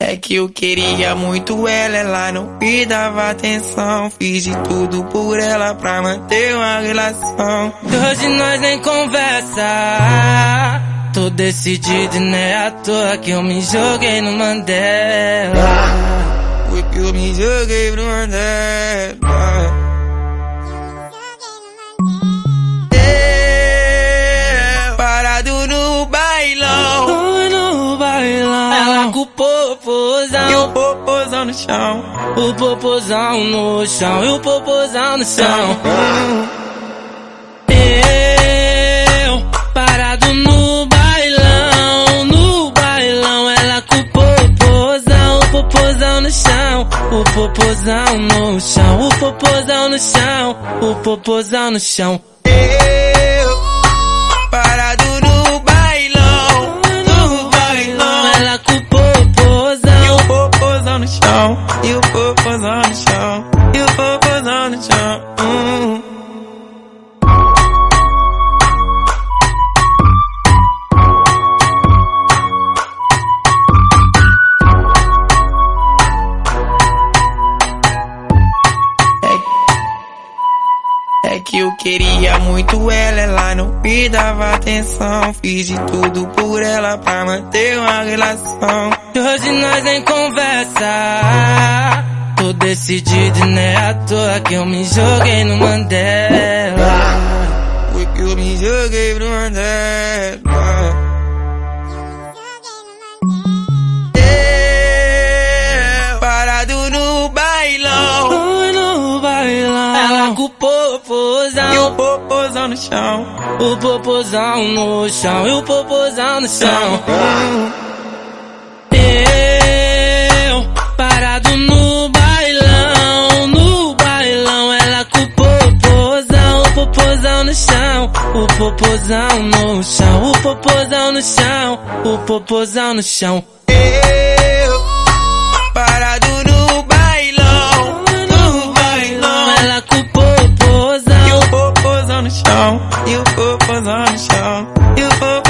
É, que eu queria muito ela, ela não me dava atenção. Fiz de tudo por ela pra manter uma relação. Hoje nós nem conversa. Tô decidido e não é à toa que eu me joguei no Mandela. Foi que eu me joguei pro Mandela. É, parado no bailão. Popozão. E o popozão no chão. O popozão no chão. E o popozão no chão. Eu, parado no bailão. No bailão. Ela com o popozão. O popozão no chão. O popozão no chão. O popozão no chão. O popozão no chão. Eu, É que eu queria muito ela, ela não me dava atenção. Fiz de tudo por ela pra manter uma relação. Hoje nós nem conversa. Tô decidido e não é à toa que eu me joguei no Mandela. Foi que eu me joguei Mandela. É, parado no bailão. Oi, no bailão. Ela com o E o popozão. popozão no chão. O popozão no chão. E o popozão no chão. Popozão. O popozão no chão. O popozão no chão. O popozão no chão. O popozão no chão. Eu, parado no bailão. No bailão. Ela com o popozão. E o popozão no chão. E o popozão no chão. E o popozão no chão.